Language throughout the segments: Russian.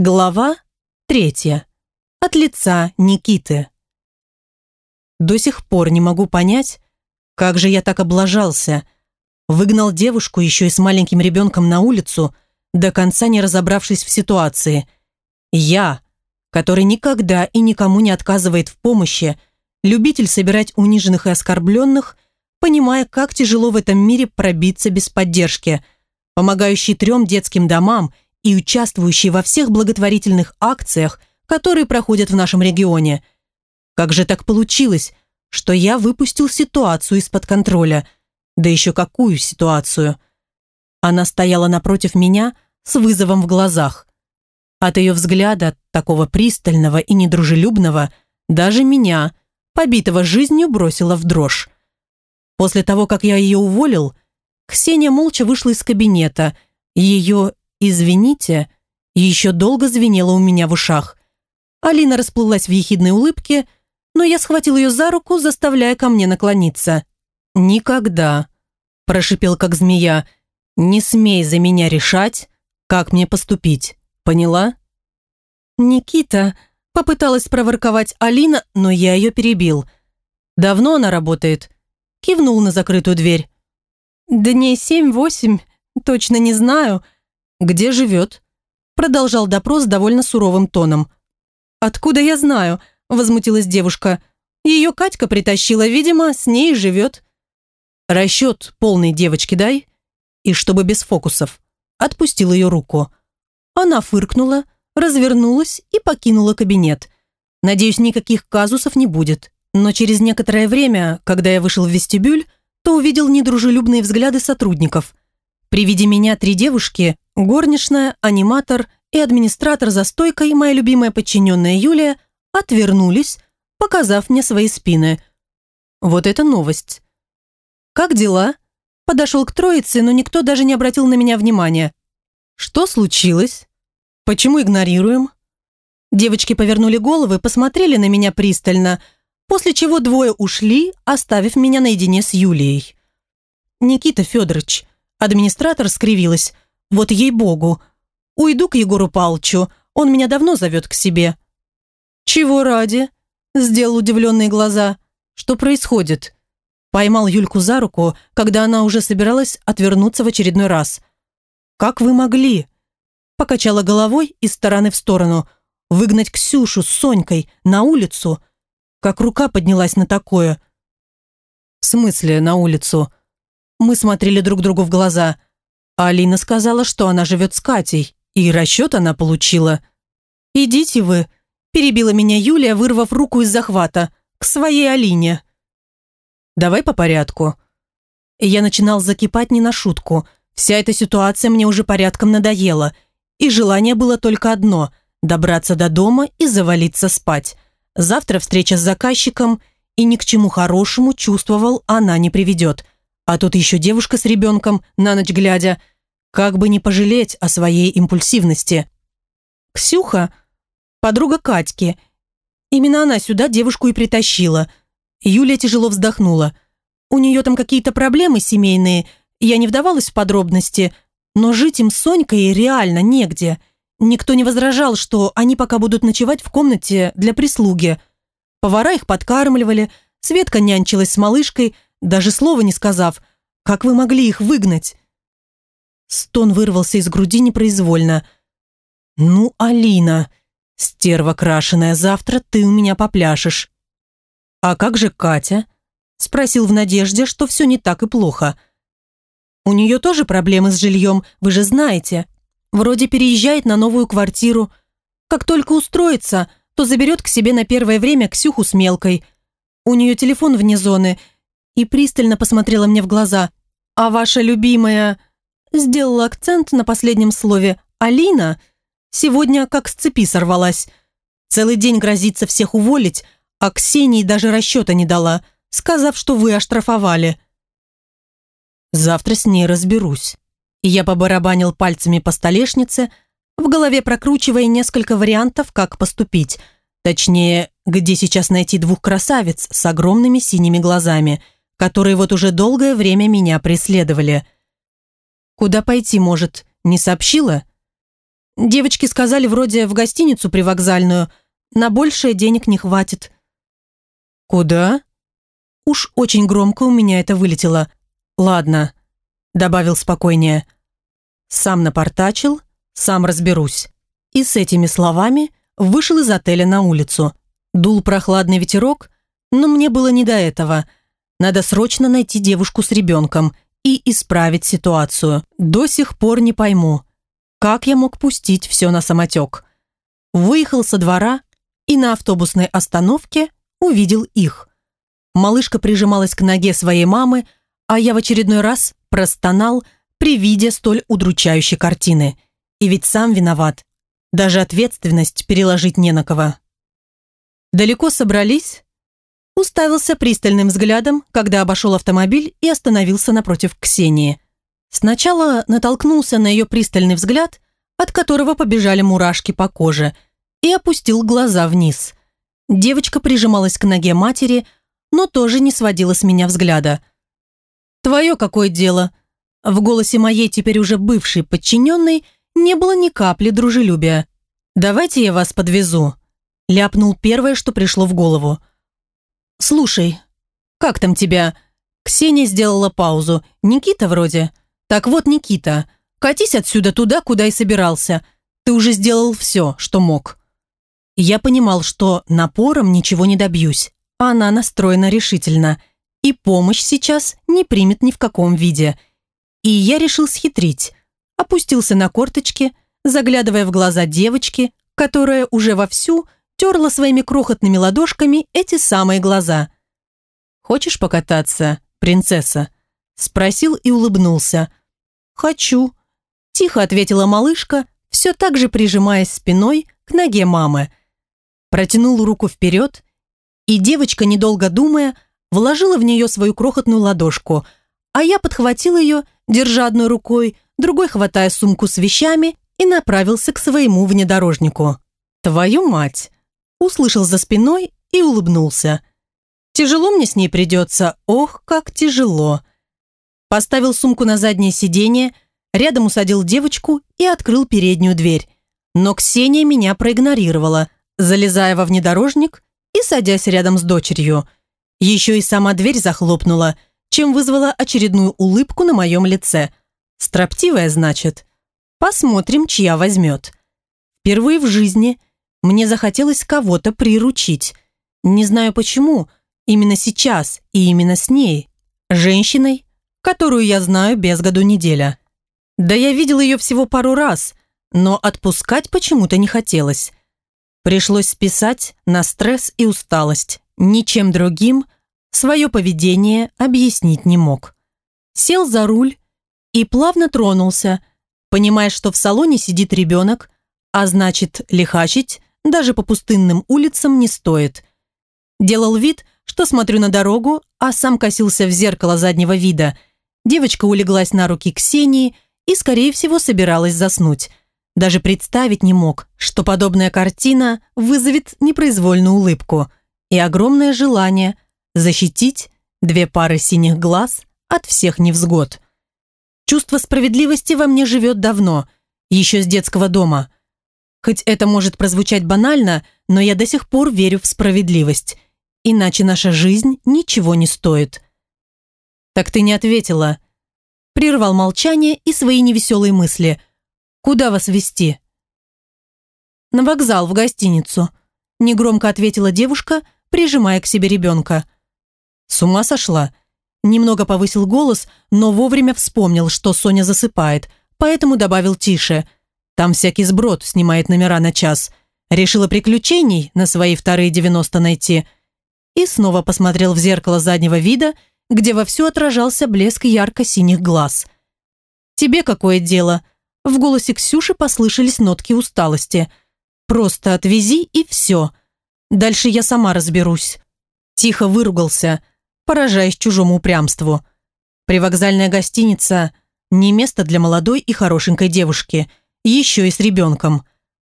Глава третья. От лица Никиты. До сих пор не могу понять, как же я так облажался. Выгнал девушку еще и с маленьким ребенком на улицу, до конца не разобравшись в ситуации. Я, который никогда и никому не отказывает в помощи, любитель собирать униженных и оскорбленных, понимая, как тяжело в этом мире пробиться без поддержки, помогающий трем детским домам и участвующий во всех благотворительных акциях, которые проходят в нашем регионе. Как же так получилось, что я выпустил ситуацию из-под контроля? Да еще какую ситуацию? Она стояла напротив меня с вызовом в глазах. От ее взгляда, такого пристального и недружелюбного, даже меня, побитого жизнью, бросила в дрожь. После того, как я ее уволил, Ксения молча вышла из кабинета. Ее «извините» еще долго звенело у меня в ушах. Алина расплылась в ехидной улыбке, но я схватил ее за руку, заставляя ко мне наклониться. «Никогда», – прошипел как змея, – «не смей за меня решать, как мне поступить. Поняла?» «Никита», – попыталась проворковать Алина, но я ее перебил. «Давно она работает?» – кивнул на закрытую дверь. «Дней семь-восемь, точно не знаю». «Где живет?» – продолжал допрос довольно суровым тоном. «Откуда я знаю?» – возмутилась девушка. «Ее Катька притащила, видимо, с ней живет». «Расчет полной девочки дай, и чтобы без фокусов». Отпустил ее руку. Она фыркнула, развернулась и покинула кабинет. Надеюсь, никаких казусов не будет. Но через некоторое время, когда я вышел в вестибюль, то увидел недружелюбные взгляды сотрудников. При виде меня три девушки, горничная, аниматор и администратор за стойкой, моя любимая подчиненная Юлия, отвернулись, показав мне свои спины. Вот это новость. «Как дела?» Подошел к троице, но никто даже не обратил на меня внимания. «Что случилось? Почему игнорируем?» Девочки повернули головы, посмотрели на меня пристально, после чего двое ушли, оставив меня наедине с Юлией. «Никита Федорович», администратор скривилась, «вот ей-богу, Уйду к Егору Палчу, он меня давно зовет к себе». «Чего ради?» – сделал удивленные глаза. «Что происходит?» Поймал Юльку за руку, когда она уже собиралась отвернуться в очередной раз. «Как вы могли?» Покачала головой из стороны в сторону. «Выгнать Ксюшу с Сонькой на улицу?» Как рука поднялась на такое. «В смысле на улицу?» Мы смотрели друг другу в глаза. Алина сказала, что она живет с Катей. И расчет она получила. «Идите вы», – перебила меня Юлия, вырвав руку из захвата, – «к своей Алине». «Давай по порядку». Я начинал закипать не на шутку. Вся эта ситуация мне уже порядком надоела. И желание было только одно – добраться до дома и завалиться спать. Завтра встреча с заказчиком, и ни к чему хорошему, чувствовал, она не приведет. А тут еще девушка с ребенком, на ночь глядя – как бы не пожалеть о своей импульсивности. Ксюха – подруга Катьки. Именно она сюда девушку и притащила. Юля тяжело вздохнула. У нее там какие-то проблемы семейные, я не вдавалась в подробности, но жить им с Сонькой реально негде. Никто не возражал, что они пока будут ночевать в комнате для прислуги. Повара их подкармливали, Светка нянчилась с малышкой, даже слова не сказав. Как вы могли их выгнать? Стон вырвался из груди непроизвольно. «Ну, Алина, стерва крашеная, завтра ты у меня попляшешь». «А как же Катя?» Спросил в надежде, что все не так и плохо. «У нее тоже проблемы с жильем, вы же знаете. Вроде переезжает на новую квартиру. Как только устроится, то заберет к себе на первое время Ксюху с мелкой. У нее телефон вне зоны». И пристально посмотрела мне в глаза. «А ваша любимая...» Сделала акцент на последнем слове «Алина» сегодня как с цепи сорвалась. Целый день грозится всех уволить, а Ксении даже расчета не дала, сказав, что вы оштрафовали. Завтра с ней разберусь. Я побарабанил пальцами по столешнице, в голове прокручивая несколько вариантов, как поступить. Точнее, где сейчас найти двух красавиц с огромными синими глазами, которые вот уже долгое время меня преследовали – Куда пойти, может, не сообщила? Девочки сказали вроде в гостиницу привокзальную. На большее денег не хватит. Куда? Уж очень громко у меня это вылетело. Ладно, добавил спокойнее. Сам напортачил, сам разберусь. И с этими словами вышел из отеля на улицу. Дул прохладный ветерок, но мне было не до этого. Надо срочно найти девушку с ребенком и исправить ситуацию. До сих пор не пойму, как я мог пустить все на самотек. Выехал со двора и на автобусной остановке увидел их. Малышка прижималась к ноге своей мамы, а я в очередной раз простонал при виде столь удручающей картины. И ведь сам виноват. Даже ответственность переложить не на кого. Далеко собрались? Уставился пристальным взглядом, когда обошел автомобиль и остановился напротив Ксении. Сначала натолкнулся на ее пристальный взгляд, от которого побежали мурашки по коже, и опустил глаза вниз. Девочка прижималась к ноге матери, но тоже не сводила с меня взгляда. «Твое какое дело?» В голосе моей теперь уже бывшей подчиненной не было ни капли дружелюбия. «Давайте я вас подвезу», Ляпнул первое, что пришло в голову. «Слушай, как там тебя?» Ксения сделала паузу. «Никита вроде». «Так вот, Никита, катись отсюда туда, куда и собирался. Ты уже сделал все, что мог». Я понимал, что напором ничего не добьюсь. Она настроена решительно. И помощь сейчас не примет ни в каком виде. И я решил схитрить. Опустился на корточки, заглядывая в глаза девочки, которая уже вовсю терла своими крохотными ладошками эти самые глаза. «Хочешь покататься, принцесса?» Спросил и улыбнулся. «Хочу», – тихо ответила малышка, все так же прижимаясь спиной к ноге мамы. Протянул руку вперед, и девочка, недолго думая, вложила в нее свою крохотную ладошку, а я подхватил ее, держа одной рукой, другой хватая сумку с вещами и направился к своему внедорожнику. «Твою мать!» Услышал за спиной и улыбнулся. «Тяжело мне с ней придется, ох, как тяжело!» Поставил сумку на заднее сиденье, рядом усадил девочку и открыл переднюю дверь. Но Ксения меня проигнорировала, залезая во внедорожник и садясь рядом с дочерью. Еще и сама дверь захлопнула, чем вызвала очередную улыбку на моем лице. Строптивая, значит. Посмотрим, чья возьмет. Впервые в жизни мне захотелось кого-то приручить. Не знаю почему, именно сейчас и именно с ней. Женщиной, которую я знаю без году неделя. Да я видел ее всего пару раз, но отпускать почему-то не хотелось. Пришлось списать на стресс и усталость. Ничем другим свое поведение объяснить не мог. Сел за руль и плавно тронулся, понимая, что в салоне сидит ребенок, а значит, лихачить даже по пустынным улицам не стоит. Делал вид, что смотрю на дорогу, а сам косился в зеркало заднего вида. Девочка улеглась на руки Ксении и, скорее всего, собиралась заснуть. Даже представить не мог, что подобная картина вызовет непроизвольную улыбку и огромное желание защитить две пары синих глаз от всех невзгод. Чувство справедливости во мне живет давно, еще с детского дома – Хоть это может прозвучать банально, но я до сих пор верю в справедливость. Иначе наша жизнь ничего не стоит. Так ты не ответила. Прервал молчание и свои невеселые мысли. Куда вас вести? На вокзал, в гостиницу. Негромко ответила девушка, прижимая к себе ребенка. С ума сошла? Немного повысил голос, но вовремя вспомнил, что Соня засыпает, поэтому добавил тише – там всякий сброд снимает номера на час. Решила приключений на свои вторые 90 найти. И снова посмотрел в зеркало заднего вида, где вовсю отражался блеск ярко-синих глаз. «Тебе какое дело?» В голосе Ксюши послышались нотки усталости. «Просто отвези и все. Дальше я сама разберусь». Тихо выругался, поражаясь чужому упрямству. Привокзальная гостиница – не место для молодой и хорошенькой девушки – еще и с ребенком.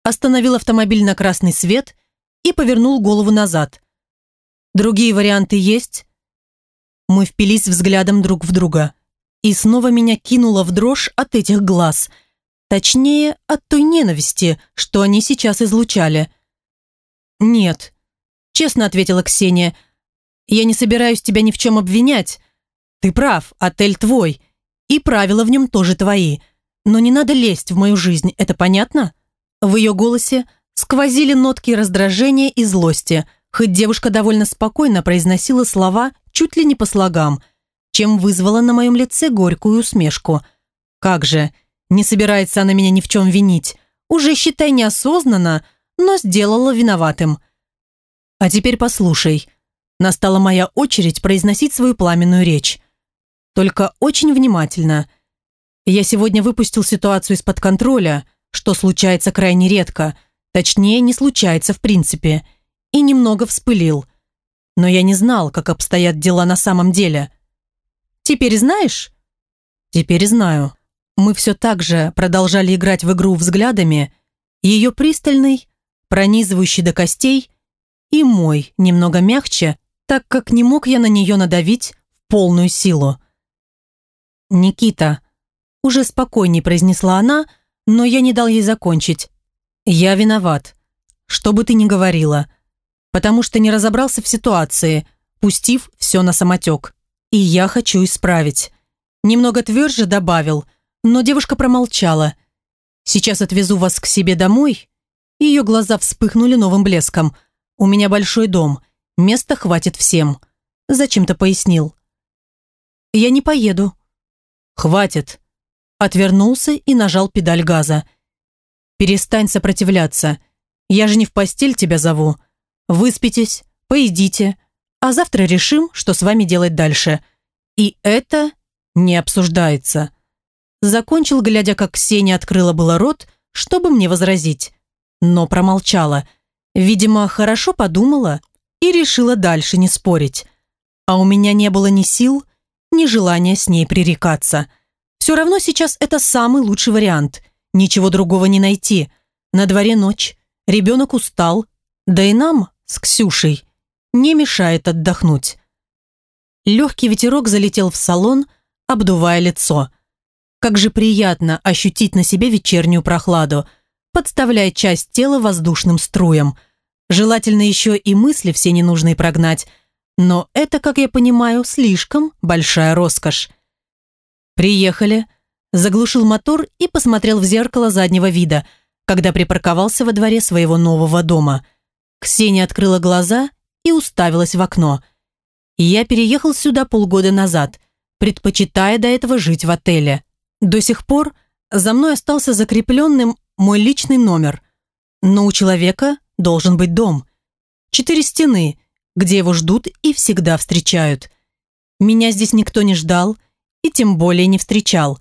Остановил автомобиль на красный свет и повернул голову назад. «Другие варианты есть?» Мы впились взглядом друг в друга. И снова меня кинуло в дрожь от этих глаз. Точнее, от той ненависти, что они сейчас излучали. «Нет», – честно ответила Ксения. «Я не собираюсь тебя ни в чем обвинять. Ты прав, отель твой, и правила в нем тоже твои. Но не надо лезть в мою жизнь, это понятно?» В ее голосе сквозили нотки раздражения и злости, хоть девушка довольно спокойно произносила слова чуть ли не по слогам, чем вызвала на моем лице горькую усмешку. «Как же, не собирается она меня ни в чем винить. Уже, считай, неосознанно, но сделала виноватым. А теперь послушай. Настала моя очередь произносить свою пламенную речь. Только очень внимательно. Я сегодня выпустил ситуацию из-под контроля, что случается крайне редко, точнее, не случается в принципе, и немного вспылил. Но я не знал, как обстоят дела на самом деле. Теперь знаешь? Теперь знаю. Мы все так же продолжали играть в игру взглядами, ее пристальный, пронизывающий до костей, и мой, немного мягче, так как не мог я на нее надавить в полную силу. «Никита», – уже спокойней произнесла она, но я не дал ей закончить. «Я виноват, что бы ты ни говорила, потому что не разобрался в ситуации, пустив все на самотек. И я хочу исправить». Немного тверже добавил – но девушка промолчала. «Сейчас отвезу вас к себе домой». Ее глаза вспыхнули новым блеском. «У меня большой дом. Места хватит всем». Зачем-то пояснил. «Я не поеду». «Хватит». Отвернулся и нажал педаль газа. «Перестань сопротивляться. Я же не в постель тебя зову. Выспитесь, поедите, а завтра решим, что с вами делать дальше. И это не обсуждается». Закончил, глядя, как Ксения открыла было рот, чтобы мне возразить. Но промолчала. Видимо, хорошо подумала и решила дальше не спорить. А у меня не было ни сил, ни желания с ней пререкаться. Все равно сейчас это самый лучший вариант. Ничего другого не найти. На дворе ночь, ребенок устал, да и нам с Ксюшей не мешает отдохнуть. Легкий ветерок залетел в салон, обдувая лицо – как же приятно ощутить на себе вечернюю прохладу, подставляя часть тела воздушным струям. Желательно еще и мысли все ненужные прогнать, но это, как я понимаю, слишком большая роскошь. «Приехали», заглушил мотор и посмотрел в зеркало заднего вида, когда припарковался во дворе своего нового дома. Ксения открыла глаза и уставилась в окно. Я переехал сюда полгода назад, предпочитая до этого жить в отеле. До сих пор за мной остался закрепленным мой личный номер, но у человека должен быть дом. Четыре стены, где его ждут и всегда встречают. Меня здесь никто не ждал и тем более не встречал.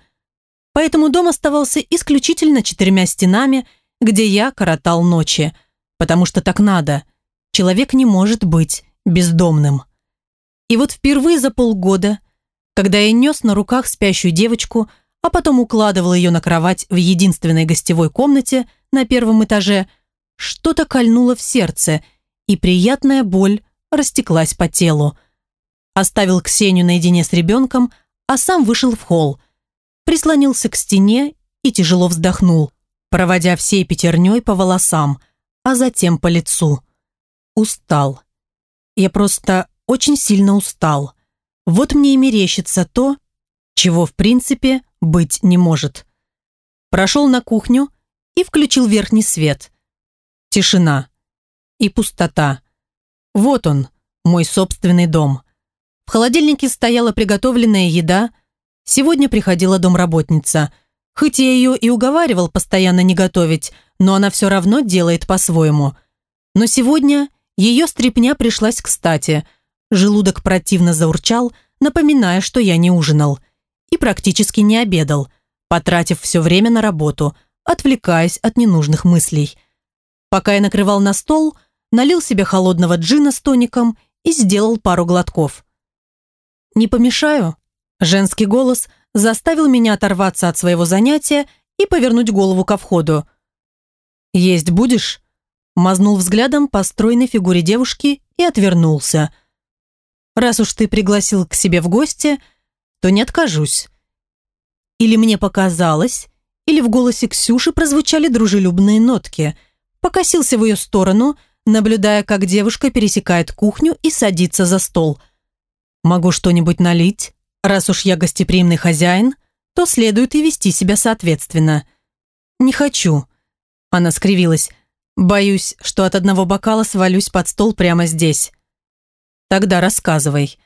Поэтому дом оставался исключительно четырьмя стенами, где я коротал ночи, потому что так надо. Человек не может быть бездомным. И вот впервые за полгода, когда я нес на руках спящую девочку, а потом укладывал ее на кровать в единственной гостевой комнате на первом этаже, что-то кольнуло в сердце, и приятная боль растеклась по телу. Оставил Ксению наедине с ребенком, а сам вышел в холл, прислонился к стене и тяжело вздохнул, проводя всей пятерней по волосам, а затем по лицу. Устал. Я просто очень сильно устал. Вот мне и мерещится то, чего в принципе быть не может. Прошел на кухню и включил верхний свет. Тишина и пустота. Вот он, мой собственный дом. В холодильнике стояла приготовленная еда. Сегодня приходила домработница. Хоть я ее и уговаривал постоянно не готовить, но она все равно делает по-своему. Но сегодня ее стряпня пришлась кстати. Желудок противно заурчал, напоминая, что я не ужинал и практически не обедал, потратив все время на работу, отвлекаясь от ненужных мыслей. Пока я накрывал на стол, налил себе холодного джина с тоником и сделал пару глотков. «Не помешаю?» Женский голос заставил меня оторваться от своего занятия и повернуть голову ко входу. «Есть будешь?» Мазнул взглядом по стройной фигуре девушки и отвернулся. «Раз уж ты пригласил к себе в гости», то не откажусь. Или мне показалось, или в голосе Ксюши прозвучали дружелюбные нотки. Покосился в ее сторону, наблюдая, как девушка пересекает кухню и садится за стол. «Могу что-нибудь налить? Раз уж я гостеприимный хозяин, то следует и вести себя соответственно». «Не хочу», — она скривилась. «Боюсь, что от одного бокала свалюсь под стол прямо здесь». «Тогда рассказывай».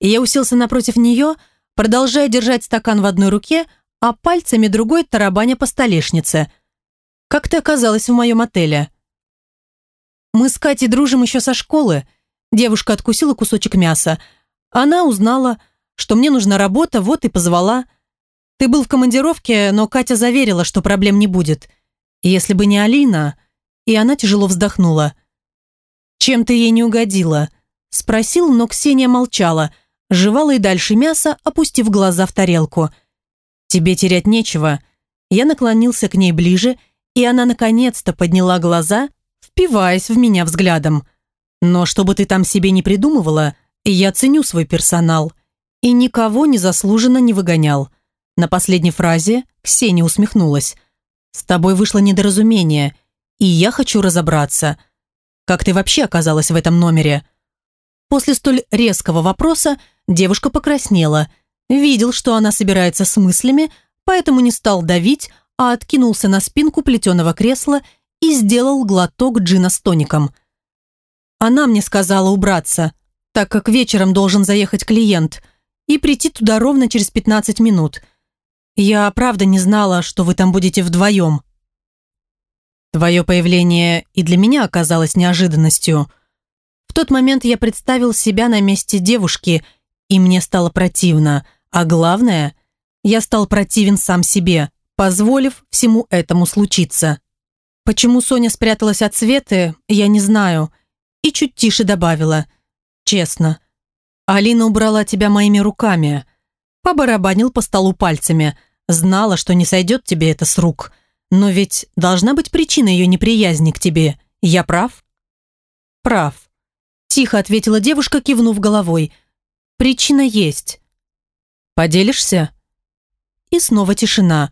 И я уселся напротив нее, продолжая держать стакан в одной руке, а пальцами другой тарабаня по столешнице. «Как ты оказалась в моем отеле?» «Мы с Катей дружим еще со школы». Девушка откусила кусочек мяса. Она узнала, что мне нужна работа, вот и позвала. Ты был в командировке, но Катя заверила, что проблем не будет. Если бы не Алина... И она тяжело вздохнула. «Чем ты ей не угодила?» Спросил, но Ксения молчала, жевала и дальше мясо, опустив глаза в тарелку – «Тебе терять нечего». Я наклонился к ней ближе, и она наконец-то подняла глаза, впиваясь в меня взглядом. «Но чтобы ты там себе не придумывала, я ценю свой персонал и никого незаслуженно не выгонял». На последней фразе Ксения усмехнулась. «С тобой вышло недоразумение, и я хочу разобраться. Как ты вообще оказалась в этом номере?» После столь резкого вопроса девушка покраснела – Видел, что она собирается с мыслями, поэтому не стал давить, а откинулся на спинку плетеного кресла и сделал глоток джина с тоником. Она мне сказала убраться, так как вечером должен заехать клиент, и прийти туда ровно через 15 минут. Я правда не знала, что вы там будете вдвоем. Твое появление и для меня оказалось неожиданностью. В тот момент я представил себя на месте девушки, и мне стало противно – а главное, я стал противен сам себе, позволив всему этому случиться. Почему Соня спряталась от Светы, я не знаю. И чуть тише добавила. Честно. Алина убрала тебя моими руками. Побарабанил по столу пальцами. Знала, что не сойдет тебе это с рук. Но ведь должна быть причина ее неприязни к тебе. Я прав? Прав. Тихо ответила девушка, кивнув головой. Причина есть. Поделишься?» И снова тишина.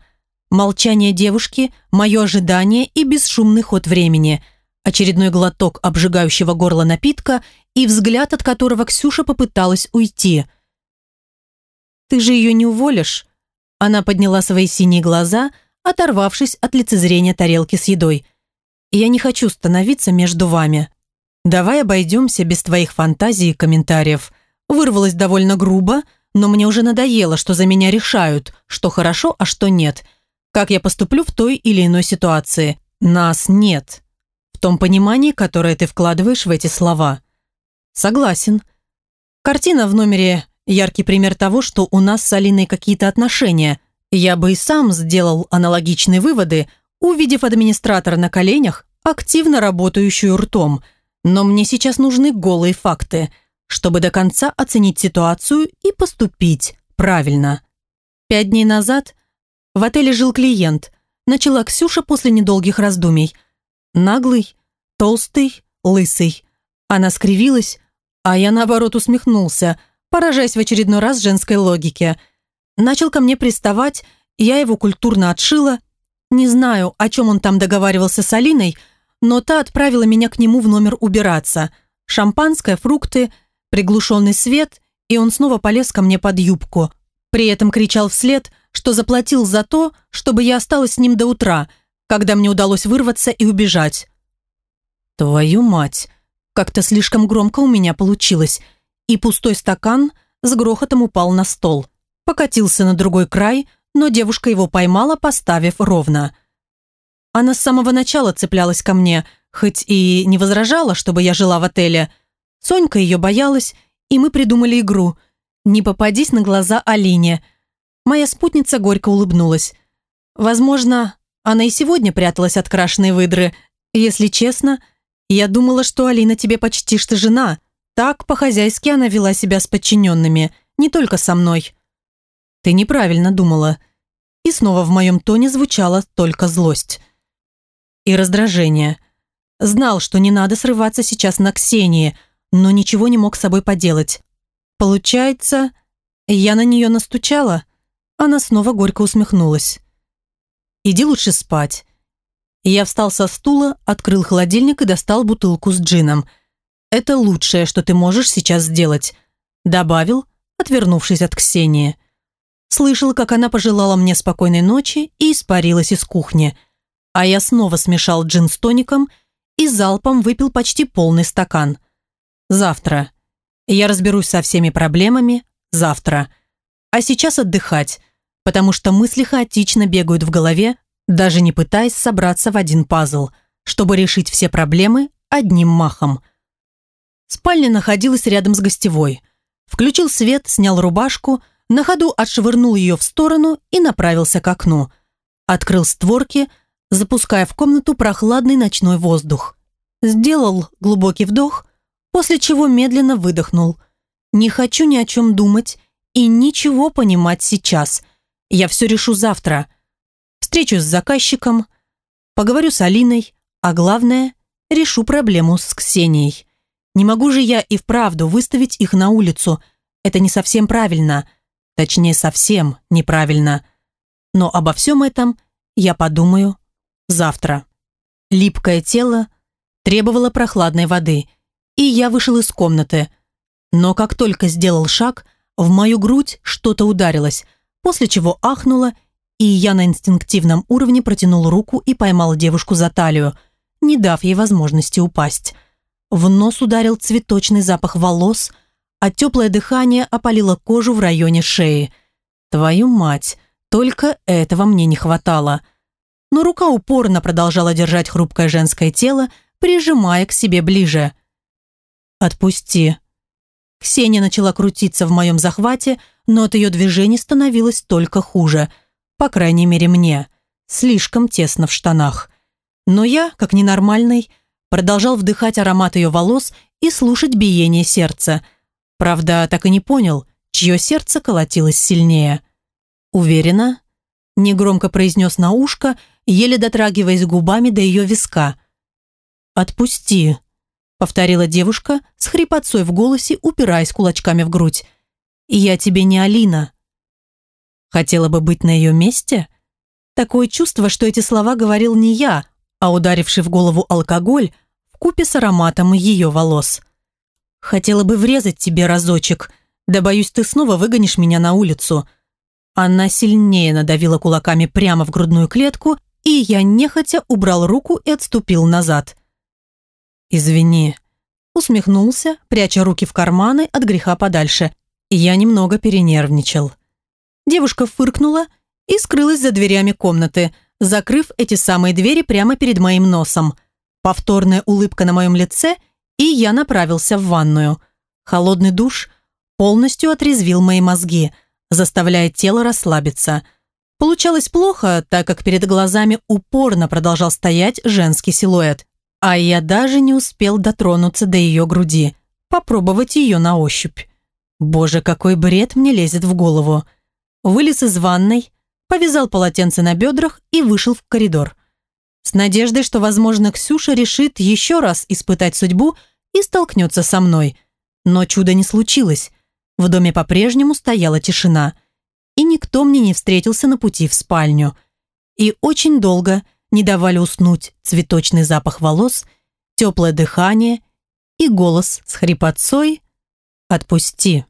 Молчание девушки, мое ожидание и бесшумный ход времени. Очередной глоток обжигающего горла напитка и взгляд, от которого Ксюша попыталась уйти. «Ты же ее не уволишь?» Она подняла свои синие глаза, оторвавшись от лицезрения тарелки с едой. «Я не хочу становиться между вами. Давай обойдемся без твоих фантазий и комментариев». Вырвалась довольно грубо, но мне уже надоело, что за меня решают, что хорошо, а что нет. Как я поступлю в той или иной ситуации. Нас нет. В том понимании, которое ты вкладываешь в эти слова. Согласен. Картина в номере – яркий пример того, что у нас с Алиной какие-то отношения. Я бы и сам сделал аналогичные выводы, увидев администратора на коленях, активно работающую ртом. Но мне сейчас нужны голые факты – чтобы до конца оценить ситуацию и поступить правильно. Пять дней назад в отеле жил клиент, начала Ксюша после недолгих раздумий. Наглый, толстый, лысый. Она скривилась, а я наоборот усмехнулся, поражаясь в очередной раз женской логике. Начал ко мне приставать, я его культурно отшила. Не знаю, о чем он там договаривался с Алиной, но та отправила меня к нему в номер убираться. Шампанское, фрукты – приглушенный свет, и он снова полез ко мне под юбку. При этом кричал вслед, что заплатил за то, чтобы я осталась с ним до утра, когда мне удалось вырваться и убежать. «Твою мать!» Как-то слишком громко у меня получилось, и пустой стакан с грохотом упал на стол. Покатился на другой край, но девушка его поймала, поставив ровно. Она с самого начала цеплялась ко мне, хоть и не возражала, чтобы я жила в отеле – Сонька ее боялась, и мы придумали игру «Не попадись на глаза Алине». Моя спутница горько улыбнулась. Возможно, она и сегодня пряталась от крашеной выдры. Если честно, я думала, что Алина тебе почти что жена. Так по-хозяйски она вела себя с подчиненными, не только со мной. Ты неправильно думала. И снова в моем тоне звучала только злость. И раздражение. Знал, что не надо срываться сейчас на Ксении – но ничего не мог с собой поделать. Получается, я на нее настучала? Она снова горько усмехнулась. Иди лучше спать. Я встал со стула, открыл холодильник и достал бутылку с джином. Это лучшее, что ты можешь сейчас сделать, добавил, отвернувшись от Ксении. Слышал, как она пожелала мне спокойной ночи и испарилась из кухни. А я снова смешал джин с тоником и залпом выпил почти полный стакан. Завтра. Я разберусь со всеми проблемами завтра. А сейчас отдыхать, потому что мысли хаотично бегают в голове, даже не пытаясь собраться в один пазл, чтобы решить все проблемы одним махом. Спальня находилась рядом с гостевой. Включил свет, снял рубашку, на ходу отшвырнул ее в сторону и направился к окну. Открыл створки, запуская в комнату прохладный ночной воздух. Сделал глубокий вдох, после чего медленно выдохнул. Не хочу ни о чем думать и ничего понимать сейчас. Я все решу завтра. Встречусь с заказчиком, поговорю с Алиной, а главное, решу проблему с Ксенией. Не могу же я и вправду выставить их на улицу. Это не совсем правильно. Точнее, совсем неправильно. Но обо всем этом я подумаю завтра. Липкое тело требовало прохладной воды, и я вышел из комнаты. Но как только сделал шаг, в мою грудь что-то ударилось, после чего ахнуло, и я на инстинктивном уровне протянул руку и поймал девушку за талию, не дав ей возможности упасть. В нос ударил цветочный запах волос – а теплое дыхание опалило кожу в районе шеи. Твою мать, только этого мне не хватало. Но рука упорно продолжала держать хрупкое женское тело, прижимая к себе ближе. «Отпусти». Ксения начала крутиться в моем захвате, но от ее движений становилось только хуже. По крайней мере, мне. Слишком тесно в штанах. Но я, как ненормальный, продолжал вдыхать аромат ее волос и слушать биение сердца – Правда, так и не понял, чье сердце колотилось сильнее. «Уверена?» – негромко произнес на ушко, еле дотрагиваясь губами до ее виска. «Отпусти», – повторила девушка с хрипотцой в голосе, упираясь кулачками в грудь. «Я тебе не Алина». Хотела бы быть на ее месте? Такое чувство, что эти слова говорил не я, а ударивший в голову алкоголь в купе с ароматом ее волос – Хотела бы врезать тебе разочек, да боюсь, ты снова выгонишь меня на улицу». Она сильнее надавила кулаками прямо в грудную клетку, и я нехотя убрал руку и отступил назад. «Извини», — усмехнулся, пряча руки в карманы от греха подальше. Я немного перенервничал. Девушка фыркнула и скрылась за дверями комнаты, закрыв эти самые двери прямо перед моим носом. Повторная улыбка на моем лице — и я направился в ванную. Холодный душ полностью отрезвил мои мозги, заставляя тело расслабиться. Получалось плохо, так как перед глазами упорно продолжал стоять женский силуэт, а я даже не успел дотронуться до ее груди, попробовать ее на ощупь. Боже, какой бред мне лезет в голову. Вылез из ванной, повязал полотенце на бедрах и вышел в коридор с надеждой, что, возможно, Ксюша решит еще раз испытать судьбу и столкнется со мной. Но чуда не случилось. В доме по-прежнему стояла тишина, и никто мне не встретился на пути в спальню. И очень долго не давали уснуть цветочный запах волос, теплое дыхание и голос с хрипотцой «Отпусти».